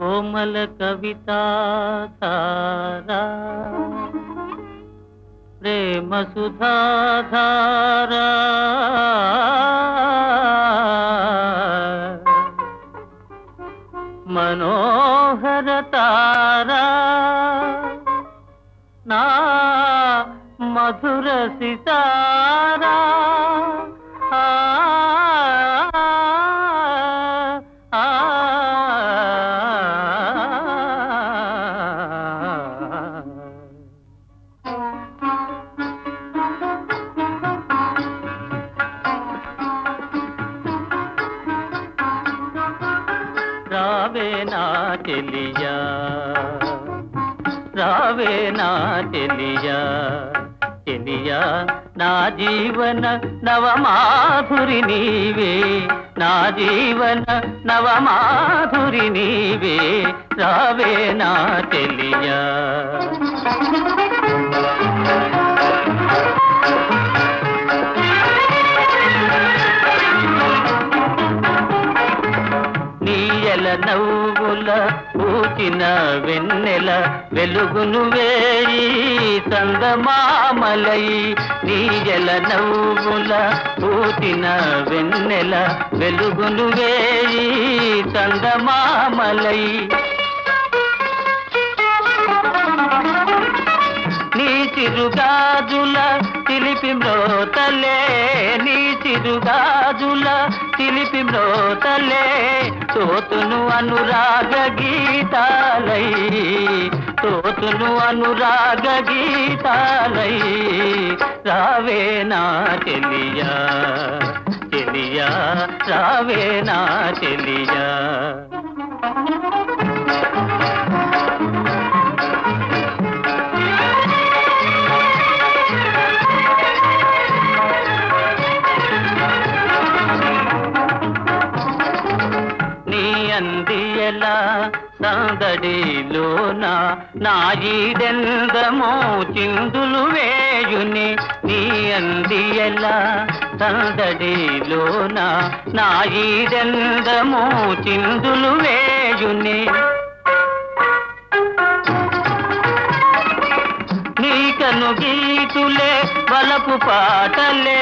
कोमल कविता धारा प्रेम सुधा धारा। मनोहर तारा। ना मधुर सीता రావే నా తెలియా రావే నా తెలియా తెలియా నా జీవన నవమాధురి నీవే. నా జీవన నవమాధురి నీవే. రావే నా తెలియా నవ్వుల పూచిన వెన్నెల వెలుగును వేయి సందమామలై నీజల నవ్వుల పూచిన వెన్నెల వెలుగును వేయి సందమామలై నీ చిరుగాజుల తిలిపి మ్రోతలే. నీ చిరుగాజుల తిలిపి మ్రోతలే. తోతును అనురాగ గీతాలై తోతును అనురాగ గీతాలై. రావే నా చెలియా చెలియా రావే నా చెలియా. అందియలా సందడిలోన నాయిదెందమో చిందులు వేయుని నీ అందియలా సందడిలోన నాయిదెందమో చిందులు వేయుని నీకను గీతులే వలపు పాటలే.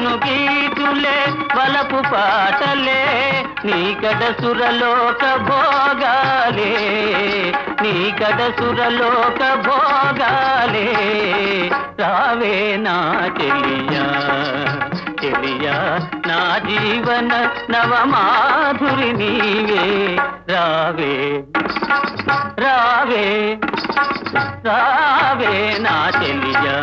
నీకను గీతులే వలపు పాటలే నీకడ సురలోక భోగాలే నీకడ సురలోక భోగాలే. రావే నా చెలియా చెలియా నా జీవన నవమాధురి నీవే. రావే రావే రావే నా చెలియా.